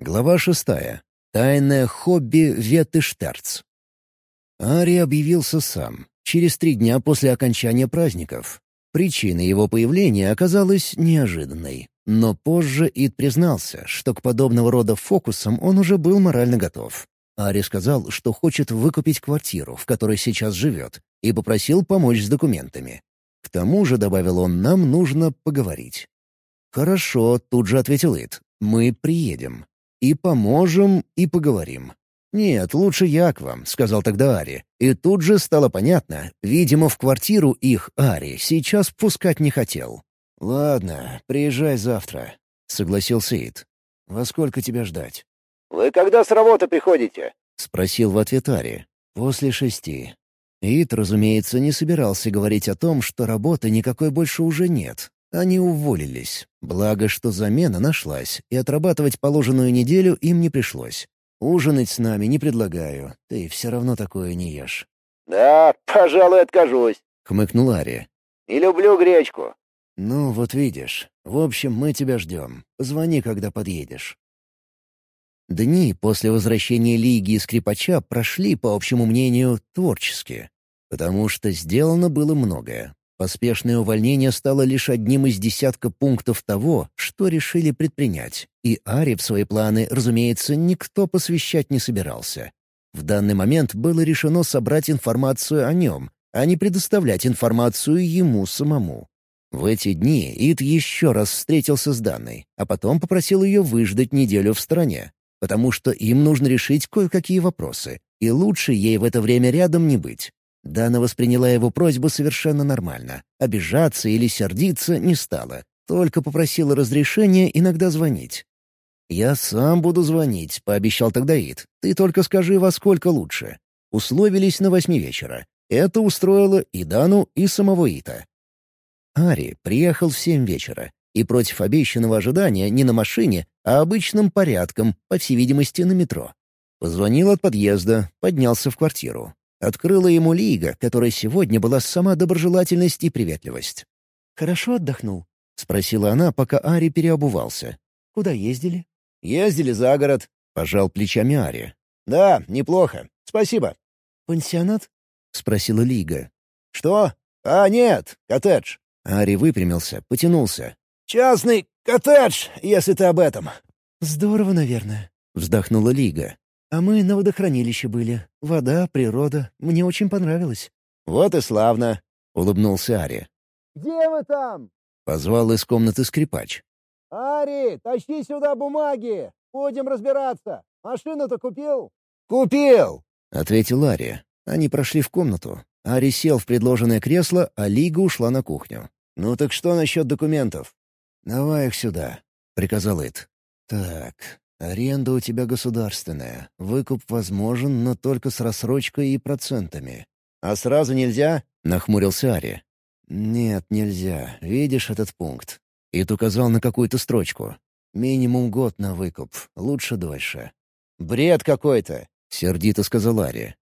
Глава шестая. Тайное хобби Веты Штерц. Ари объявился сам, через три дня после окончания праздников. Причина его появления оказалась неожиданной. Но позже Ид признался, что к подобного рода фокусам он уже был морально готов. Ари сказал, что хочет выкупить квартиру, в которой сейчас живет, и попросил помочь с документами. К тому же, добавил он, нам нужно поговорить. «Хорошо», — тут же ответил Ид. «Мы приедем. И поможем, и поговорим». «Нет, лучше я к вам», — сказал тогда Ари. И тут же стало понятно. Видимо, в квартиру их Ари сейчас пускать не хотел. «Ладно, приезжай завтра», — согласился Ид. «Во сколько тебя ждать?» «Вы когда с работы приходите?» — спросил в ответ Ари. «После шести». Ид, разумеется, не собирался говорить о том, что работы никакой больше уже нет. Они уволились. Благо, что замена нашлась, и отрабатывать положенную неделю им не пришлось. Ужинать с нами не предлагаю, ты все равно такое не ешь». «Да, пожалуй, откажусь», — хмыкнул Ари. «Не люблю гречку». «Ну, вот видишь. В общем, мы тебя ждем. Звони, когда подъедешь». Дни после возвращения Лиги и Скрипача прошли, по общему мнению, творчески. Потому что сделано было многое. Поспешное увольнение стало лишь одним из десятка пунктов того, что решили предпринять. И Ари в свои планы, разумеется, никто посвящать не собирался. В данный момент было решено собрать информацию о нем, а не предоставлять информацию ему самому. В эти дни Ид еще раз встретился с Данной, а потом попросил ее выждать неделю в стороне, потому что им нужно решить кое-какие вопросы, и лучше ей в это время рядом не быть. Дана восприняла его просьбу совершенно нормально. Обижаться или сердиться не стала. Только попросила разрешения иногда звонить. «Я сам буду звонить», — пообещал тогда Ид. «Ты только скажи, во сколько лучше». Условились на восьми вечера. Это устроило и Дану, и самого Ита. Ари приехал в семь вечера. И против обещанного ожидания не на машине, а обычным порядком, по всей видимости, на метро. Позвонил от подъезда, поднялся в квартиру. Открыла ему Лига, которая сегодня была сама доброжелательность и приветливость. «Хорошо отдохнул?» — спросила она, пока Ари переобувался. «Куда ездили?» «Ездили за город», — пожал плечами Ари. «Да, неплохо. Спасибо». «Пансионат?» — спросила Лига. «Что? А, нет, коттедж». Ари выпрямился, потянулся. «Частный коттедж, если ты об этом». «Здорово, наверное», — вздохнула Лига. А мы на водохранилище были. Вода, природа. Мне очень понравилось». «Вот и славно», — улыбнулся Ари. «Где вы там?» — позвал из комнаты скрипач. «Ари, тащи сюда бумаги! Будем разбираться! Машину-то купил?» «Купил!» — ответил Ари. Они прошли в комнату. Ари сел в предложенное кресло, а Лига ушла на кухню. «Ну так что насчет документов?» «Давай их сюда», — приказал Ит. «Так, Аренда у тебя государственная. Выкуп возможен, но только с рассрочкой и процентами. А сразу нельзя? Нахмурился Ари. Нет, нельзя. Видишь этот пункт? Ит указал на какую-то строчку. Минимум год на выкуп, лучше дольше. Бред какой-то, сердито сказал Ари.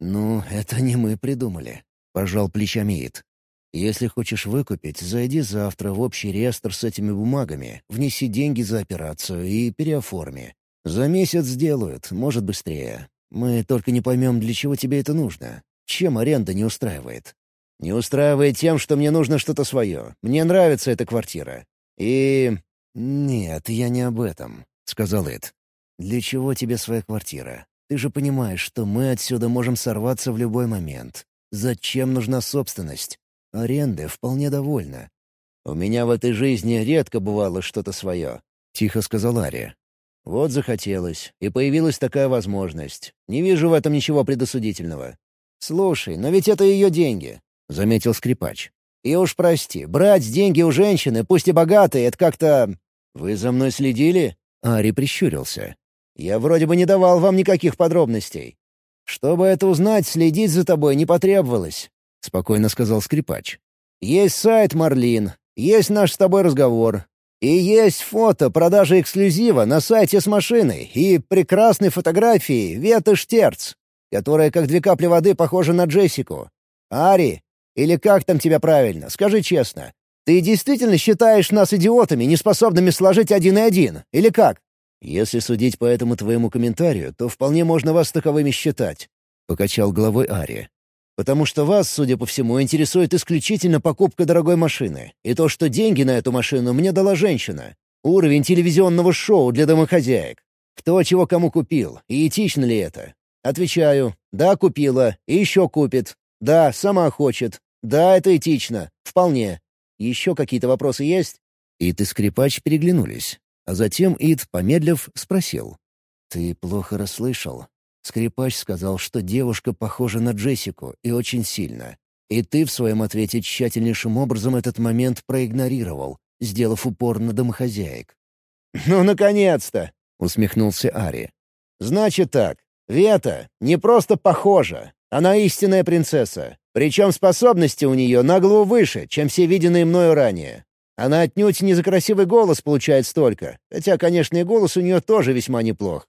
Ну, это не мы придумали. Пожал плечами Ит. Если хочешь выкупить, зайди завтра в общий реестр с этими бумагами, внеси деньги за операцию и переоформи. За месяц сделают, может быстрее. Мы только не поймем, для чего тебе это нужно. Чем аренда не устраивает? Не устраивает тем, что мне нужно что-то свое. Мне нравится эта квартира. И... «Нет, я не об этом», — сказал Эд. «Для чего тебе своя квартира? Ты же понимаешь, что мы отсюда можем сорваться в любой момент. Зачем нужна собственность? Аренды вполне довольна. «У меня в этой жизни редко бывало что-то свое», — тихо сказал Ария. «Вот захотелось, и появилась такая возможность. Не вижу в этом ничего предосудительного». «Слушай, но ведь это ее деньги», — заметил скрипач. «И уж прости, брать деньги у женщины, пусть и богатые, это как-то...» «Вы за мной следили?» Ари прищурился. «Я вроде бы не давал вам никаких подробностей. Чтобы это узнать, следить за тобой не потребовалось. — спокойно сказал скрипач. «Есть сайт Марлин, есть наш с тобой разговор, и есть фото продажи эксклюзива на сайте с машиной и прекрасной фотографии Веты Штерц, которая как две капли воды похожа на Джессику. Ари, или как там тебя правильно, скажи честно, ты действительно считаешь нас идиотами, неспособными сложить один и один, или как?» «Если судить по этому твоему комментарию, то вполне можно вас таковыми считать», — покачал головой Ари. «Потому что вас, судя по всему, интересует исключительно покупка дорогой машины, и то, что деньги на эту машину мне дала женщина. Уровень телевизионного шоу для домохозяек. Кто чего кому купил, и этично ли это? Отвечаю, да, купила, и еще купит. Да, сама хочет. Да, это этично. Вполне. Еще какие-то вопросы есть? Ид и скрипач переглянулись. А затем Ид, помедлив, спросил. «Ты плохо расслышал. Скрипач сказал, что девушка похожа на Джессику и очень сильно. И ты в своем ответе тщательнейшим образом этот момент проигнорировал, сделав упор на домохозяек. «Ну, наконец-то!» — усмехнулся Ари. «Значит так. Вета не просто похожа. Она истинная принцесса. Причем способности у нее на голову выше, чем все виденные мною ранее. Она отнюдь не за красивый голос получает столько, хотя, конечно, и голос у нее тоже весьма неплох.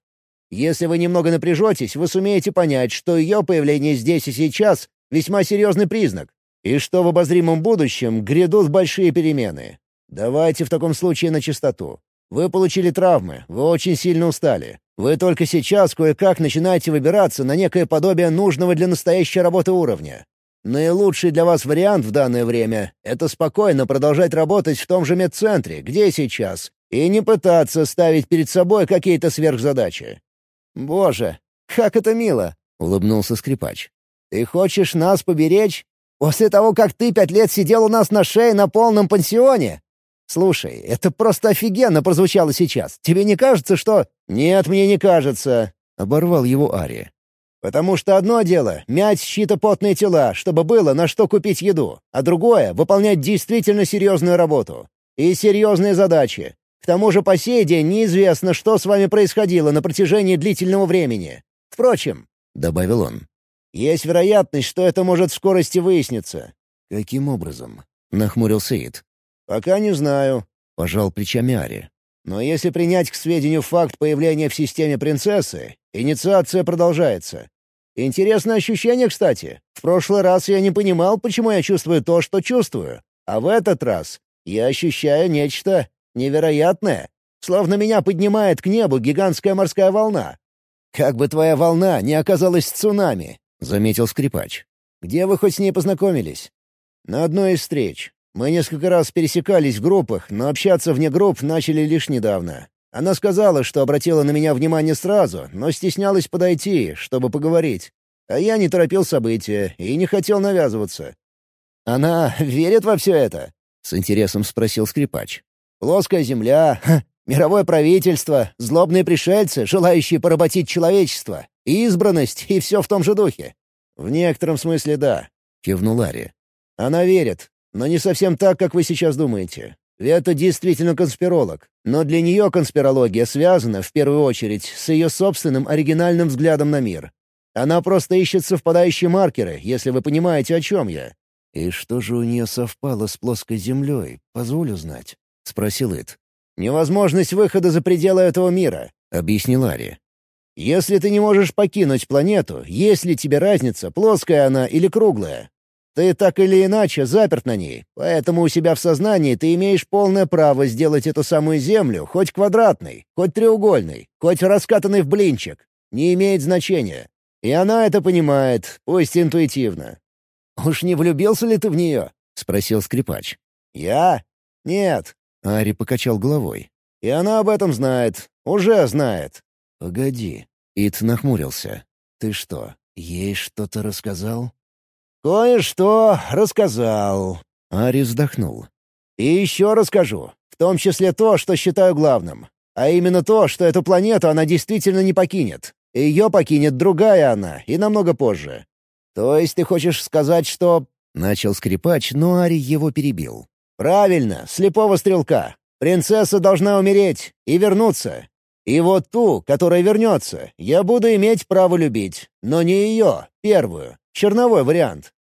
Если вы немного напряжетесь, вы сумеете понять, что ее появление здесь и сейчас — весьма серьезный признак, и что в обозримом будущем грядут большие перемены. Давайте в таком случае на чистоту. Вы получили травмы, вы очень сильно устали. Вы только сейчас кое-как начинаете выбираться на некое подобие нужного для настоящей работы уровня. Наилучший для вас вариант в данное время — это спокойно продолжать работать в том же медцентре, где сейчас, и не пытаться ставить перед собой какие-то сверхзадачи. «Боже, как это мило!» — улыбнулся скрипач. «Ты хочешь нас поберечь? После того, как ты пять лет сидел у нас на шее на полном пансионе? Слушай, это просто офигенно прозвучало сейчас. Тебе не кажется, что...» «Нет, мне не кажется», — оборвал его Ари. Потому что одно дело — мять чьи-то потные тела, чтобы было на что купить еду, а другое — выполнять действительно серьезную работу. И серьезные задачи. К тому же по сей день неизвестно, что с вами происходило на протяжении длительного времени. Впрочем, — добавил он, — есть вероятность, что это может в скорости выясниться. «Каким образом?» — нахмурился Ид. «Пока не знаю», — пожал плечами Ари. «Но если принять к сведению факт появления в системе принцессы, Инициация продолжается. Интересное ощущение, кстати. В прошлый раз я не понимал, почему я чувствую то, что чувствую. А в этот раз я ощущаю нечто невероятное. Словно меня поднимает к небу гигантская морская волна. «Как бы твоя волна не оказалась цунами», — заметил скрипач. «Где вы хоть с ней познакомились?» «На одной из встреч. Мы несколько раз пересекались в группах, но общаться вне групп начали лишь недавно. Она сказала, что обратила на меня внимание сразу, но стеснялась подойти, чтобы поговорить. А я не торопил события и не хотел навязываться. «Она верит во все это?» — с интересом спросил скрипач. «Плоская земля, ха, мировое правительство, злобные пришельцы, желающие поработить человечество, избранность и все в том же духе». «В некотором смысле да», — кивнул Ларри. «Она верит, но не совсем так, как вы сейчас думаете. Это действительно конспиролог, но для нее конспирология связана, в первую очередь, с ее собственным оригинальным взглядом на мир. Она просто ищет совпадающие маркеры, если вы понимаете, о чем я». «И что же у нее совпало с плоской землей, позволю знать?» — спросил Ит. «Невозможность выхода за пределы этого мира», — объяснил Ари. «Если ты не можешь покинуть планету, есть ли тебе разница, плоская она или круглая? Ты так или иначе заперт на ней, поэтому у себя в сознании ты имеешь полное право сделать эту самую Землю хоть квадратной, хоть треугольной, хоть раскатанной в блинчик. Не имеет значения. И она это понимает, пусть интуитивно. «Уж не влюбился ли ты в нее?» — спросил скрипач. «Я? Нет». Ари покачал головой. «И она об этом знает. Уже знает». «Погоди». Ит нахмурился. «Ты что, ей что-то рассказал?» «Кое-что рассказал». Ари вздохнул. «И еще расскажу, в том числе то, что считаю главным. А именно то, что эту планету она действительно не покинет. Ее покинет другая она, и намного позже. То есть ты хочешь сказать, что...» Начал скрипач, но Ари его перебил. «Правильно, слепого стрелка. Принцесса должна умереть и вернуться. И вот ту, которая вернется, я буду иметь право любить. Но не ее, первую. Черновой вариант».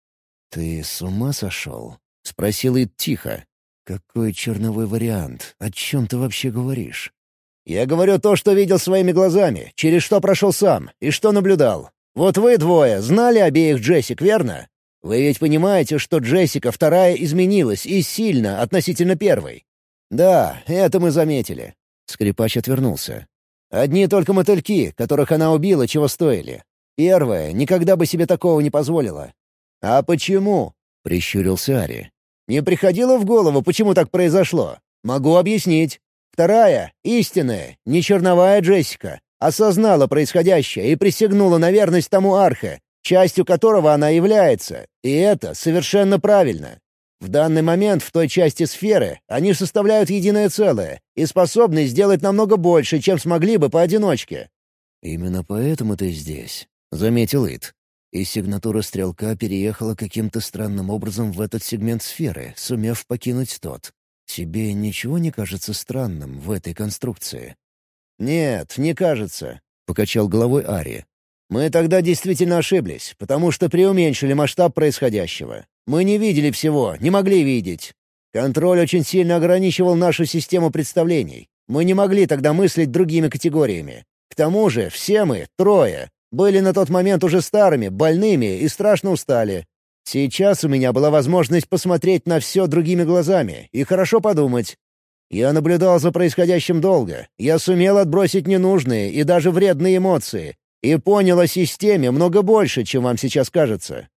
«Ты с ума сошел?» — спросил Ид тихо. «Какой черновой вариант? О чем ты вообще говоришь?» «Я говорю то, что видел своими глазами, через что прошел сам и что наблюдал. Вот вы двое знали обеих Джессик, верно? Вы ведь понимаете, что Джессика вторая изменилась и сильно относительно первой?» «Да, это мы заметили». Скрипач отвернулся. Одни только мотыльки, которых она убила, чего стоили. Первая никогда бы себе такого не позволила. «А почему?» — прищурился Ари. «Не приходило в голову, почему так произошло? Могу объяснить. Вторая, истинная, не черновая Джессика, осознала происходящее и присягнула на верность тому Архе, частью которого она является, и это совершенно правильно. В данный момент в той части сферы они составляют единое целое и способны сделать намного больше, чем смогли бы поодиночке. «Именно поэтому ты здесь», — заметил Ит. И сигнатура стрелка переехала каким-то странным образом в этот сегмент сферы, сумев покинуть тот. Тебе ничего не кажется странным в этой конструкции? «Нет, не кажется», — покачал головой Ари. «Мы тогда действительно ошиблись, потому что преуменьшили масштаб происходящего. Мы не видели всего, не могли видеть. Контроль очень сильно ограничивал нашу систему представлений. Мы не могли тогда мыслить другими категориями. К тому же все мы, трое, были на тот момент уже старыми, больными и страшно устали. Сейчас у меня была возможность посмотреть на все другими глазами и хорошо подумать. Я наблюдал за происходящим долго. Я сумел отбросить ненужные и даже вредные эмоции. И понял о системе много больше, чем вам сейчас кажется.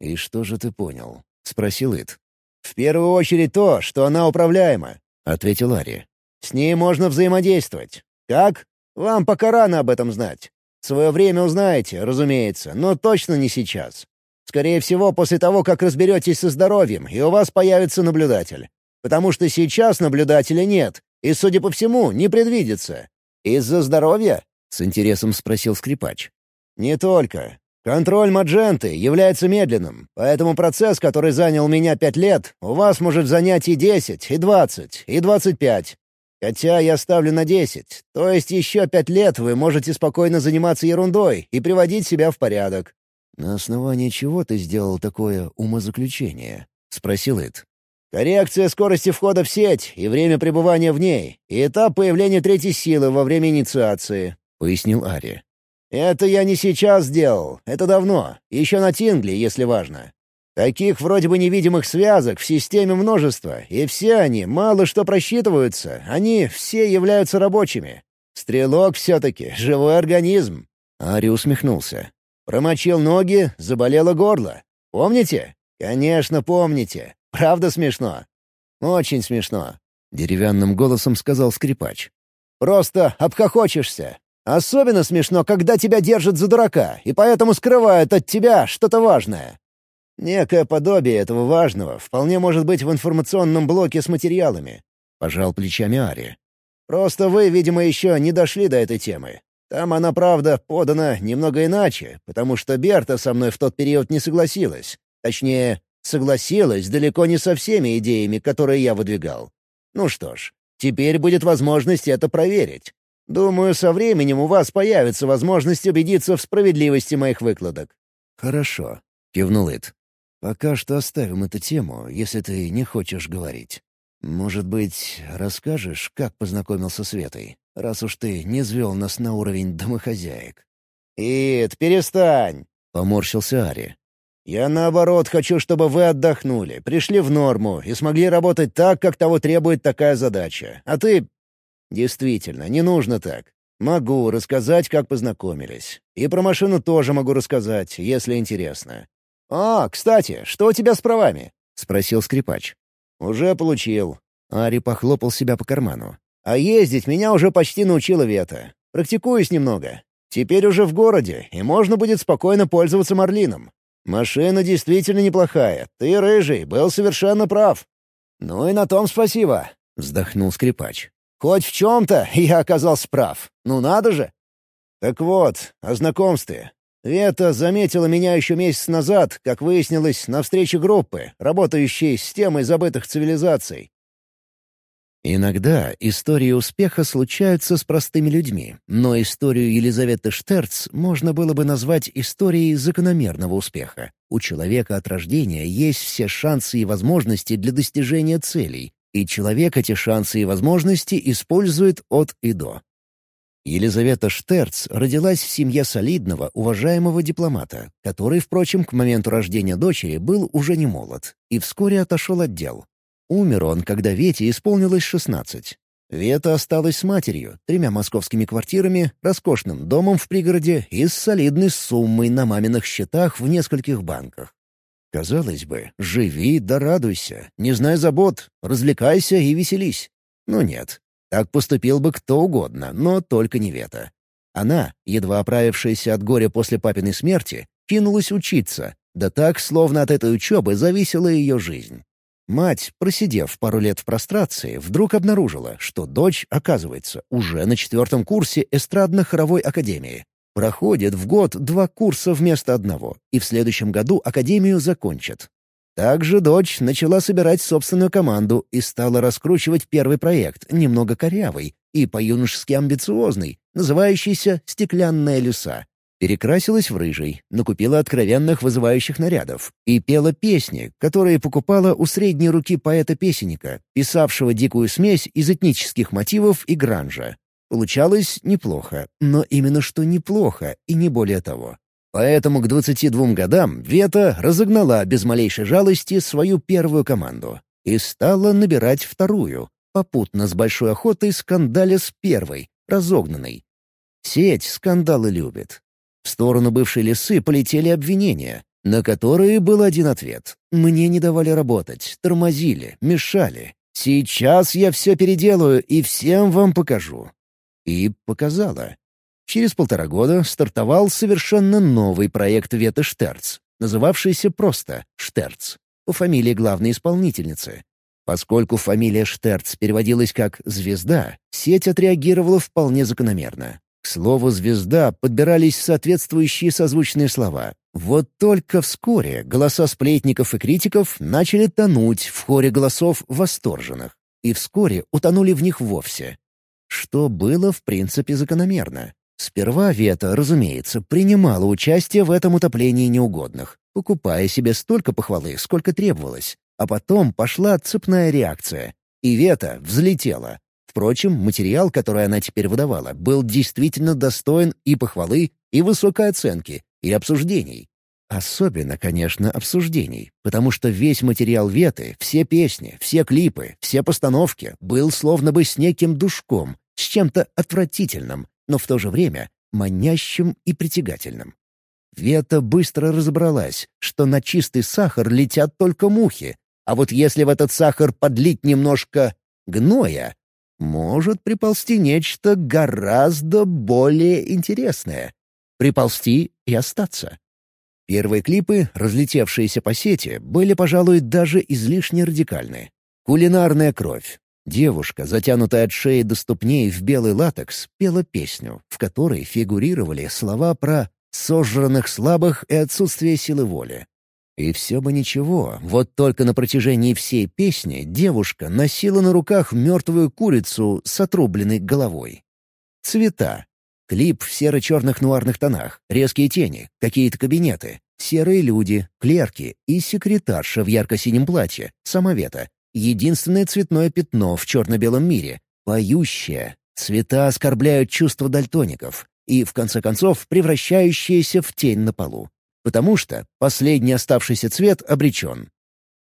«И что же ты понял?» — спросил Ит. «В первую очередь то, что она управляема», — ответил Ари. «С ней можно взаимодействовать. Как? Вам пока рано об этом знать. Свое время узнаете, разумеется, но точно не сейчас. Скорее всего, после того, как разберетесь со здоровьем, и у вас появится наблюдатель. Потому что сейчас наблюдателя нет, и, судя по всему, не предвидится. Из-за здоровья?» — с интересом спросил скрипач. «Не только. Контроль Мадженты является медленным, поэтому процесс, который занял меня пять лет, у вас может занять и десять, и двадцать, и двадцать пять. Хотя я ставлю на десять, то есть еще пять лет вы можете спокойно заниматься ерундой и приводить себя в порядок». «На основании чего ты сделал такое умозаключение?» — спросил Эд. «Коррекция скорости входа в сеть и время пребывания в ней, и этап появления третьей силы во время инициации», — пояснил Ари. «Это я не сейчас сделал, это давно, еще на Тингле, если важно. Таких вроде бы невидимых связок в системе множество, и все они мало что просчитываются, они все являются рабочими. Стрелок все-таки — живой организм». Ари усмехнулся. «Промочил ноги, заболело горло. Помните? Конечно, помните. Правда смешно? Очень смешно», — деревянным голосом сказал скрипач. «Просто обхохочешься. Особенно смешно, когда тебя держат за дурака, и поэтому скрывают от тебя что-то важное. Некое подобие этого важного вполне может быть в информационном блоке с материалами. Пожал плечами Ари. Просто вы, видимо, еще не дошли до этой темы. Там она, правда, подана немного иначе, потому что Берта со мной в тот период не согласилась. Точнее, согласилась далеко не со всеми идеями, которые я выдвигал. Ну что ж, теперь будет возможность это проверить. Думаю, со временем у вас появится возможность убедиться в справедливости моих выкладок». «Хорошо», — кивнул Ит. «Пока что оставим эту тему, если ты не хочешь говорить. Может быть, расскажешь, как познакомился с Ветой, раз уж ты не звел нас на уровень домохозяек?» «Ит, перестань!» — поморщился Ари. «Я наоборот хочу, чтобы вы отдохнули, пришли в норму и смогли работать так, как того требует такая задача. А ты Действительно, не нужно так. Могу рассказать, как познакомились. И про машину тоже могу рассказать, если интересно. «А, кстати, что у тебя с правами?» — спросил скрипач. «Уже получил». Ари похлопал себя по карману. «А ездить меня уже почти научила Вета. Практикуюсь немного. Теперь уже в городе, и можно будет спокойно пользоваться Марлином. Машина действительно неплохая. Ты, рыжий, был совершенно прав». «Ну и на том спасибо», — вздохнул скрипач. Хоть в чем-то я оказался прав. Ну надо же. Так вот, о знакомстве. Вета заметила меня еще месяц назад, как выяснилось, на встрече группы, работающей с темой забытых цивилизаций. Иногда истории успеха случаются с простыми людьми, но историю Елизаветы Штерц можно было бы назвать историей закономерного успеха. У человека от рождения есть все шансы и возможности для достижения целей, и человек эти шансы и возможности использует от и до. Елизавета Штерц родилась в семье солидного, уважаемого дипломата, который, впрочем, к моменту рождения дочери был уже не молод и вскоре отошел от дел. Умер он, когда Вете исполнилось 16. Вета осталась с матерью, тремя московскими квартирами, роскошным домом в пригороде и с солидной суммой на маминых счетах в нескольких банках. Казалось бы, живи да радуйся, не знай забот, развлекайся и веселись. Но нет, так поступил бы кто угодно, но только не Вета. Она, едва оправившаяся от горя после папиной смерти, кинулась учиться, да так, словно от этой учебы зависела ее жизнь. Мать, просидев пару лет в прострации, вдруг обнаружила, что дочь, оказывается, уже на четвертом курсе эстрадно-хоровой академии. Проходит в год два курса вместо одного, и в следующем году академию закончит. Также дочь начала собирать собственную команду и стала раскручивать первый проект, немного корявый и по-юношески амбициозный, называющийся «Стеклянная леса». Перекрасилась в рыжий, накупила откровенных вызывающих нарядов и пела песни, которые покупала у средней руки поэта-песенника, писавшего дикую смесь из этнических мотивов и гранжа. Получалось неплохо, но именно что неплохо, и не более того. Поэтому к 22 годам Вета разогнала без малейшей жалости свою первую команду и стала набирать вторую, попутно с большой охотой скандаля с первой, разогнанной. Сеть скандалы любит. В сторону бывшей лесы полетели обвинения, на которые был один ответ. Мне не давали работать, тормозили, мешали. Сейчас я все переделаю и всем вам покажу. И показала. Через полтора года стартовал совершенно новый проект Веты Штерц, называвшийся просто «Штерц», по фамилии главной исполнительницы. Поскольку фамилия Штерц переводилась как «звезда», сеть отреагировала вполне закономерно. К слову «звезда» подбирались соответствующие созвучные слова. Вот только вскоре голоса сплетников и критиков начали тонуть в хоре голосов восторженных. И вскоре утонули в них вовсе. Что было, в принципе, закономерно. Сперва Вета, разумеется, принимала участие в этом утоплении неугодных, покупая себе столько похвалы, сколько требовалось. А потом пошла цепная реакция. И Вета взлетела. Впрочем, материал, который она теперь выдавала, был действительно достоин и похвалы, и высокой оценки, и обсуждений. Особенно, конечно, обсуждений, потому что весь материал Веты, все песни, все клипы, все постановки был словно бы с неким душком, с чем-то отвратительным, но в то же время манящим и притягательным. Вета быстро разобралась, что на чистый сахар летят только мухи, а вот если в этот сахар подлить немножко гноя, может приползти нечто гораздо более интересное. Приползти и остаться. Первые клипы, разлетевшиеся по сети, были, пожалуй, даже излишне радикальны. Кулинарная кровь. Девушка, затянутая от шеи до ступней в белый латекс, пела песню, в которой фигурировали слова про «сожранных слабых» и отсутствие силы воли. И все бы ничего, вот только на протяжении всей песни девушка носила на руках мертвую курицу с отрубленной головой. Цвета. Клип в серо-черных нуарных тонах, резкие тени, какие-то кабинеты, серые люди, клерки и секретарша в ярко-синем платье, самовета. Единственное цветное пятно в черно-белом мире — поющее. Цвета оскорбляют чувства дальтоников и, в конце концов, превращающиеся в тень на полу потому что последний оставшийся цвет обречен.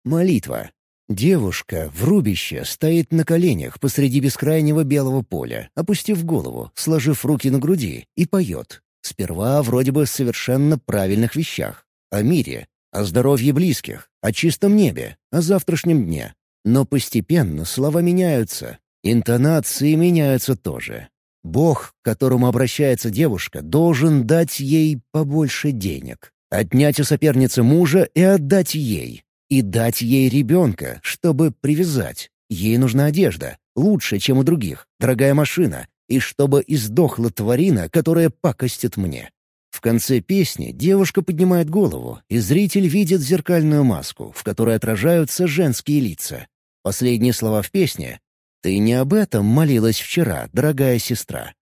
Молитва. Девушка в рубище стоит на коленях посреди бескрайнего белого поля, опустив голову, сложив руки на груди, и поет. Сперва вроде бы совершенно правильных вещах. О мире, о здоровье близких, о чистом небе, о завтрашнем дне. Но постепенно слова меняются, интонации меняются тоже. Бог, к которому обращается девушка, должен дать ей побольше денег. Отнять у соперницы мужа и отдать ей. И дать ей ребенка, чтобы привязать. Ей нужна одежда, лучше, чем у других, дорогая машина, и чтобы издохла тварина, которая пакостит мне. В конце песни девушка поднимает голову, и зритель видит зеркальную маску, в которой отражаются женские лица. Последние слова в песне «Ты не об этом молилась вчера, дорогая сестра».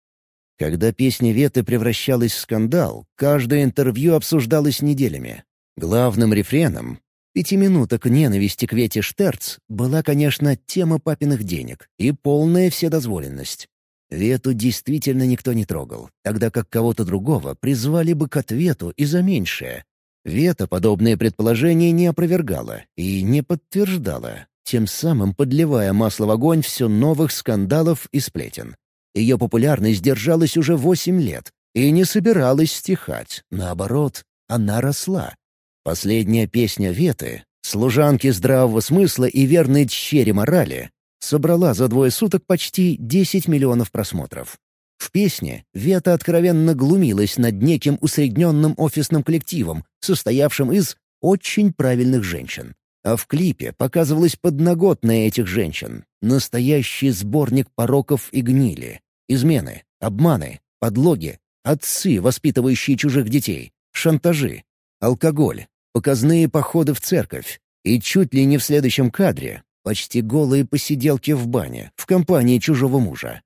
Когда песня Веты превращалась в скандал, каждое интервью обсуждалось неделями. Главным рефреном пяти минуток ненависти к Вете Штерц была, конечно, тема папиных денег и полная вседозволенность. Вету действительно никто не трогал, тогда как кого-то другого призвали бы к ответу и за меньшее. Вета подобные предположения не опровергала и не подтверждала, тем самым подливая масло в огонь все новых скандалов и сплетен. Ее популярность держалась уже восемь лет и не собиралась стихать. Наоборот, она росла. Последняя песня Веты, служанки здравого смысла и верной тщере морали, собрала за двое суток почти 10 миллионов просмотров. В песне Вета откровенно глумилась над неким усредненным офисным коллективом, состоявшим из очень правильных женщин. А в клипе показывалась подноготная этих женщин. Настоящий сборник пороков и гнили. Измены, обманы, подлоги, отцы, воспитывающие чужих детей, шантажи, алкоголь, показные походы в церковь. И чуть ли не в следующем кадре почти голые посиделки в бане в компании чужого мужа.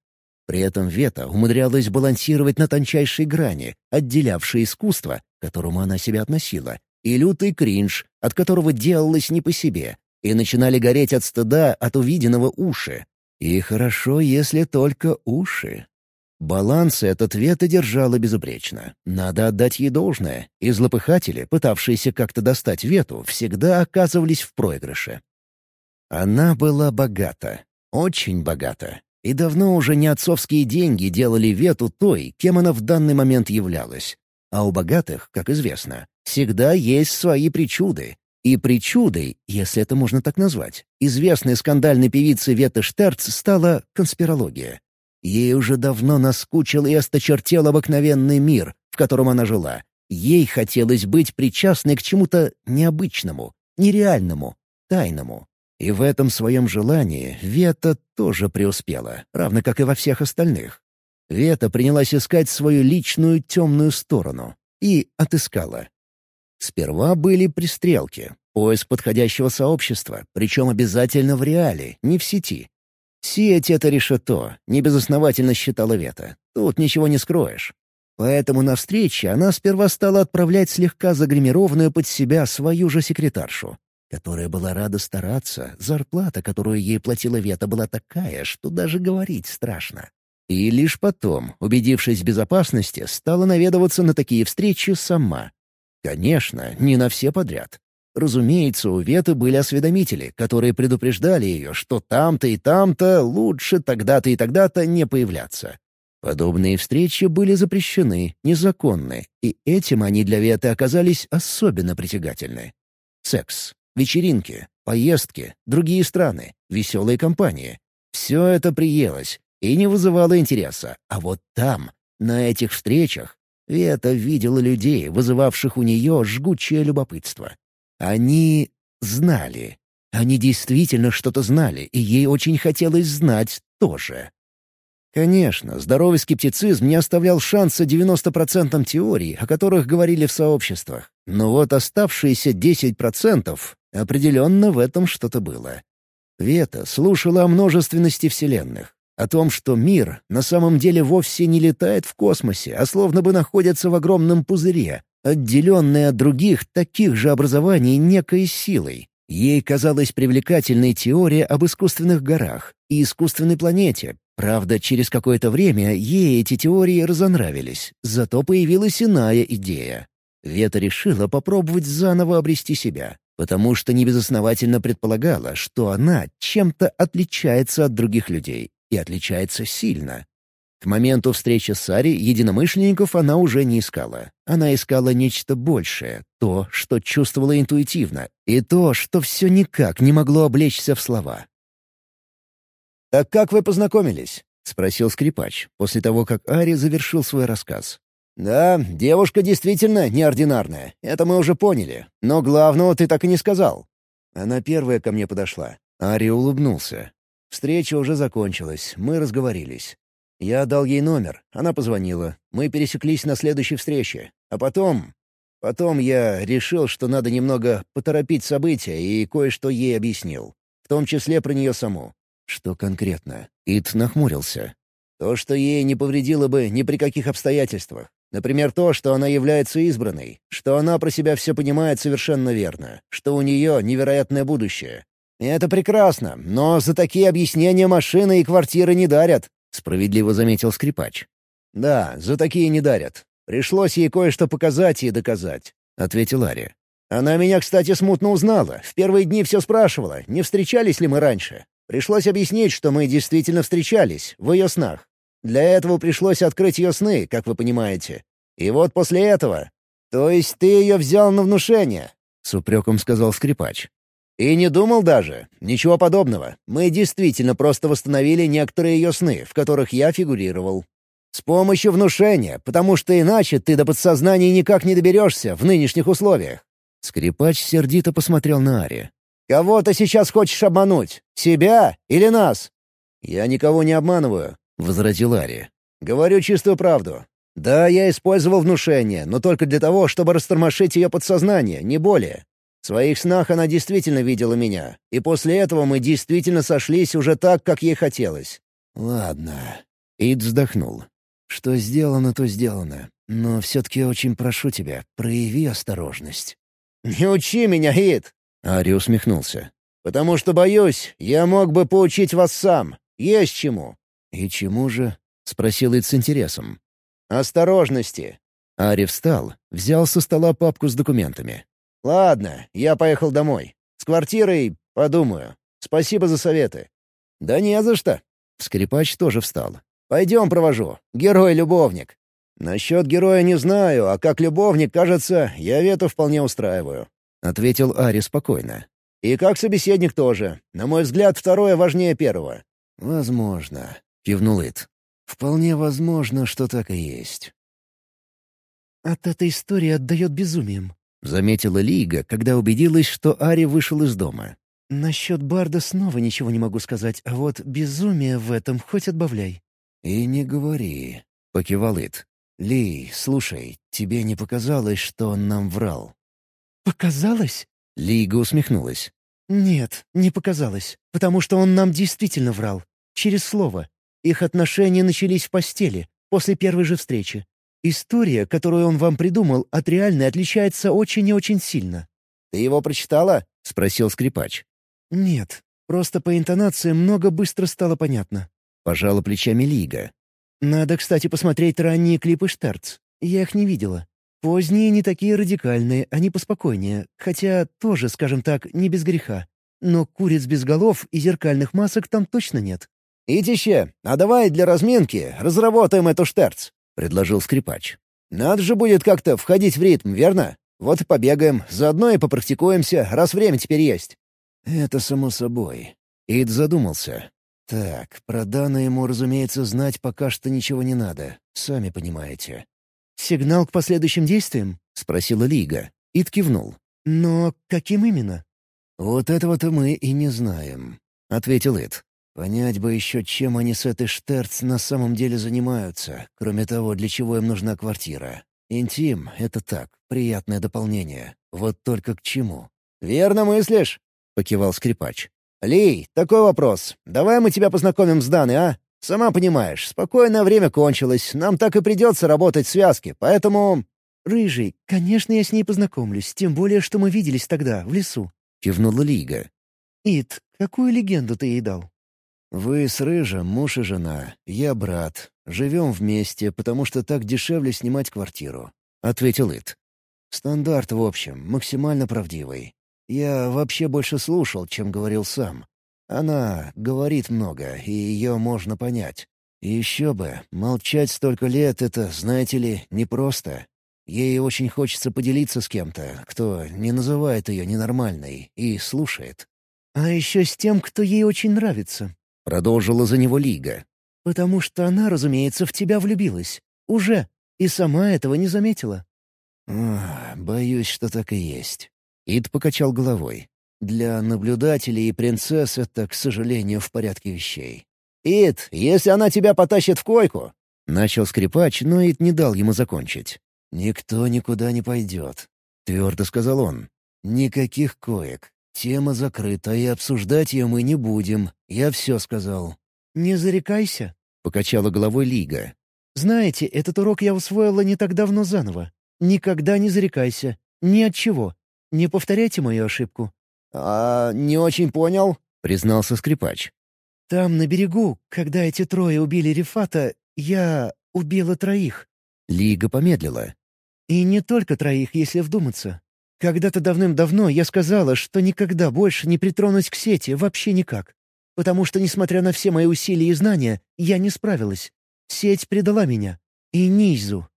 При этом Вета умудрялась балансировать на тончайшей грани, отделявшей искусство, к которому она себя относила, и лютый кринж, от которого делалось не по себе, и начинали гореть от стыда от увиденного уши. И хорошо, если только уши. Баланс этот Вета держала безупречно. Надо отдать ей должное, и злопыхатели, пытавшиеся как-то достать Вету, всегда оказывались в проигрыше. Она была богата, очень богата, и давно уже не отцовские деньги делали Вету той, кем она в данный момент являлась. А у богатых, как известно, всегда есть свои причуды. И причудой, если это можно так назвать, известной скандальной певицы Веты Штерц стала конспирология. Ей уже давно наскучил и осточертел обыкновенный мир, в котором она жила. Ей хотелось быть причастной к чему-то необычному, нереальному, тайному. И в этом своем желании Вета тоже преуспела, равно как и во всех остальных. Вета принялась искать свою личную темную сторону. И отыскала. Сперва были пристрелки, поиск подходящего сообщества, причем обязательно в реале, не в сети. Сеть — это решето, небезосновательно считала Вета. Тут ничего не скроешь. Поэтому на встрече она сперва стала отправлять слегка загримированную под себя свою же секретаршу которая была рада стараться, зарплата, которую ей платила Вета, была такая, что даже говорить страшно. И лишь потом, убедившись в безопасности, стала наведываться на такие встречи сама. Конечно, не на все подряд. Разумеется, у Веты были осведомители, которые предупреждали ее, что там-то и там-то лучше тогда-то и тогда-то не появляться. Подобные встречи были запрещены, незаконны, и этим они для Веты оказались особенно притягательны. Секс. Вечеринки, поездки, другие страны, веселые компании. Все это приелось и не вызывало интереса. А вот там, на этих встречах, Вета видела людей, вызывавших у нее жгучее любопытство. Они знали. Они действительно что-то знали, и ей очень хотелось знать тоже. Конечно, здоровый скептицизм не оставлял шанса 90% теорий, о которых говорили в сообществах. Но вот оставшиеся 10% определенно в этом что-то было. Вета слушала о множественности вселенных, о том, что мир на самом деле вовсе не летает в космосе, а словно бы находится в огромном пузыре, отделенный от других таких же образований некой силой. Ей казалась привлекательной теория об искусственных горах и искусственной планете, Правда, через какое-то время ей эти теории разонравились, зато появилась иная идея. Вета решила попробовать заново обрести себя, потому что небезосновательно предполагала, что она чем-то отличается от других людей, и отличается сильно. К моменту встречи с Ари единомышленников она уже не искала. Она искала нечто большее, то, что чувствовала интуитивно, и то, что все никак не могло облечься в слова. «Так как вы познакомились?» — спросил скрипач, после того, как Ари завершил свой рассказ. «Да, девушка действительно неординарная, это мы уже поняли. Но главного ты так и не сказал». Она первая ко мне подошла. Ари улыбнулся. Встреча уже закончилась, мы разговорились. Я дал ей номер, она позвонила. Мы пересеклись на следующей встрече. А потом... Потом я решил, что надо немного поторопить события и кое-что ей объяснил. В том числе про нее саму. Что конкретно? Ит нахмурился. То, что ей не повредило бы ни при каких обстоятельствах. Например, то, что она является избранной, что она про себя все понимает совершенно верно, что у нее невероятное будущее. Это прекрасно, но за такие объяснения машины и квартиры не дарят, — справедливо заметил скрипач. «Да, за такие не дарят. Пришлось ей кое-что показать и доказать», — ответил Ари. Она меня, кстати, смутно узнала. В первые дни все спрашивала, не встречались ли мы раньше. Пришлось объяснить, что мы действительно встречались, в ее снах. Для этого пришлось открыть ее сны, как вы понимаете. И вот после этого... То есть ты ее взял на внушение, — с упреком сказал скрипач. И не думал даже. Ничего подобного. Мы действительно просто восстановили некоторые ее сны, в которых я фигурировал. С помощью внушения, потому что иначе ты до подсознания никак не доберешься в нынешних условиях. Скрипач сердито посмотрел на Ари. «Кого ты сейчас хочешь обмануть? Себя или нас?» «Я никого не обманываю», — возразил Ари. «Говорю чистую правду. Да, я использовал внушение, но только для того, чтобы растормошить ее подсознание, не более. В своих снах она действительно видела меня, и после этого мы действительно сошлись уже так, как ей хотелось». «Ладно». Ид вздохнул. «Что сделано, то сделано. Но все-таки очень прошу тебя, прояви осторожность». «Не учи меня, Ид!» — Ари усмехнулся. «Потому что, боюсь, я мог бы поучить вас сам. Есть чему». «И чему же?» — спросил Ид с интересом. «Осторожности». Ари встал, взял со стола папку с документами. «Ладно, я поехал домой. С квартирой подумаю. Спасибо за советы». «Да не за что». Скрипач тоже встал. «Пойдем провожу. Герой-любовник». «Насчет героя не знаю, а как любовник, кажется, я Вету вполне устраиваю», — ответил Ари спокойно. «И как собеседник тоже. На мой взгляд, второе важнее первого». «Возможно», — кивнул Ит. «Вполне возможно, что так и есть». «От этой истории отдает безумием», — заметила Лига, когда убедилась, что Ари вышел из дома. «Насчет Барда снова ничего не могу сказать, а вот безумие в этом хоть отбавляй». «И не говори», — покивал Ит. «Ли, слушай, тебе не показалось, что он нам врал?» «Показалось?» Лига усмехнулась. «Нет, не показалось, потому что он нам действительно врал. Через слово. Их отношения начались в постели, после первой же встречи. История, которую он вам придумал, от реальной отличается очень и очень сильно». «Ты его прочитала?» — спросил скрипач. «Нет, просто по интонации много быстро стало понятно». Пожала плечами Лига. Надо, кстати, посмотреть ранние клипы Штерц. Я их не видела. Поздние не такие радикальные, они поспокойнее, хотя тоже, скажем так, не без греха. Но куриц без голов и зеркальных масок там точно нет. «Идище, а давай для разминки разработаем эту Штерц», — предложил скрипач. «Надо же будет как-то входить в ритм, верно? Вот и побегаем, заодно и попрактикуемся, раз время теперь есть». «Это само собой». Ид задумался. Так, про Дана ему, разумеется, знать пока что ничего не надо, сами понимаете. «Сигнал к последующим действиям?» — спросила Лига. Ид кивнул. «Но каким именно?» «Вот этого-то мы и не знаем», — ответил Ид. «Понять бы еще, чем они с этой Штерц на самом деле занимаются, кроме того, для чего им нужна квартира. Интим — это так, приятное дополнение. Вот только к чему?» «Верно мыслишь», — покивал скрипач. «Ли, такой вопрос. Давай мы тебя познакомим с Даной, а? Сама понимаешь, спокойное время кончилось, нам так и придется работать в связке, поэтому...» «Рыжий, конечно, я с ней познакомлюсь, тем более, что мы виделись тогда, в лесу», — кивнула Лига. «Ит, какую легенду ты ей дал?» «Вы с Рыжем муж и жена, я брат. Живем вместе, потому что так дешевле снимать квартиру», — ответил Ит. «Стандарт, в общем, максимально правдивый. Я вообще больше слушал, чем говорил сам. Она говорит много, и ее можно понять. И еще бы, молчать столько лет — это, знаете ли, непросто. Ей очень хочется поделиться с кем-то, кто не называет ее ненормальной и слушает. «А еще с тем, кто ей очень нравится», — продолжила за него Лига. «Потому что она, разумеется, в тебя влюбилась. Уже. И сама этого не заметила». Ох, «Боюсь, что так и есть. Ид покачал головой. «Для наблюдателей и принцесс это, к сожалению, в порядке вещей». «Ид, если она тебя потащит в койку...» Начал скрипач, но Ид не дал ему закончить. «Никто никуда не пойдет», — твердо сказал он. «Никаких коек. Тема закрыта, и обсуждать ее мы не будем. Я все сказал». «Не зарекайся», — покачала головой Лига. «Знаете, этот урок я усвоила не так давно заново. Никогда не зарекайся. Ни от чего. Не повторяйте мою ошибку». «А, не очень понял», — признался скрипач. «Там, на берегу, когда эти трое убили Рифата, я убила троих». Лига помедлила. «И не только троих, если вдуматься. Когда-то давным-давно я сказала, что никогда больше не притронусь к сети вообще никак. Потому что, несмотря на все мои усилия и знания, я не справилась. Сеть предала меня. И Низу.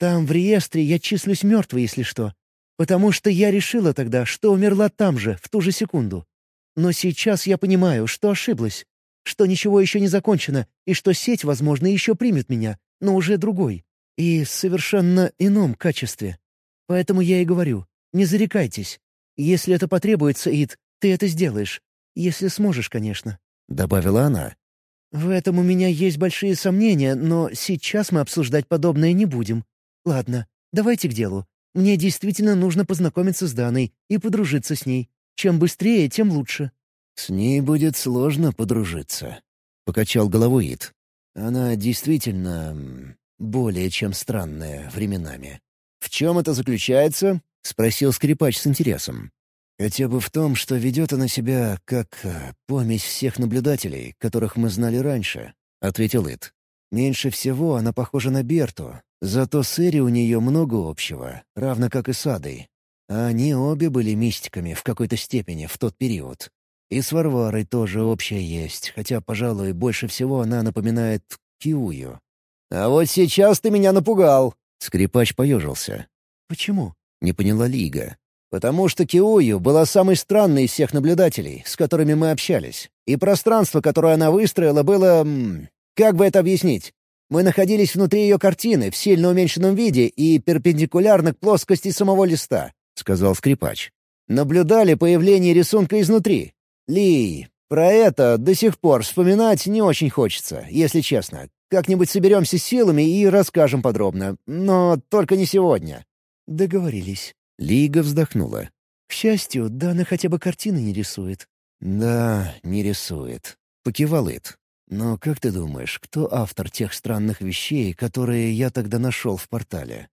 Там, в реестре, я числюсь мертвой, если что. Потому что я решила тогда, что умерла там же, в ту же секунду. Но сейчас я понимаю, что ошиблась. Что ничего еще не закончено, и что сеть, возможно, еще примет меня, но уже другой. И совершенно ином качестве. Поэтому я и говорю, не зарекайтесь. Если это потребуется, Ид, ты это сделаешь. Если сможешь, конечно», — добавила она. «В этом у меня есть большие сомнения, но сейчас мы обсуждать подобное не будем. Ладно, давайте к делу. Мне действительно нужно познакомиться с Даной и подружиться с ней. Чем быстрее, тем лучше». «С ней будет сложно подружиться», — покачал головой Ид. «Она действительно более чем странная временами». «В чем это заключается?» — спросил скрипач с интересом. «Хотя бы в том, что ведет она себя как э, помесь всех наблюдателей, которых мы знали раньше», — ответил Ид. «Меньше всего она похожа на Берту, зато с Эри у нее много общего, равно как и с Адой. А они обе были мистиками в какой-то степени в тот период. И с Варварой тоже общее есть, хотя, пожалуй, больше всего она напоминает Киую». «А вот сейчас ты меня напугал!» Скрипач поежился. «Почему?» — не поняла Лига. Потому что Киую была самой странной из всех наблюдателей, с которыми мы общались. И пространство, которое она выстроила, было... Как бы это объяснить? Мы находились внутри ее картины в сильно уменьшенном виде и перпендикулярно к плоскости самого листа, — сказал скрипач. Наблюдали появление рисунка изнутри. Ли, про это до сих пор вспоминать не очень хочется, если честно. Как-нибудь соберемся силами и расскажем подробно. Но только не сегодня. Договорились. Лига вздохнула. «К счастью, Дана хотя бы картины не рисует». «Да, не рисует», — покивал Ит. «Но как ты думаешь, кто автор тех странных вещей, которые я тогда нашел в портале?»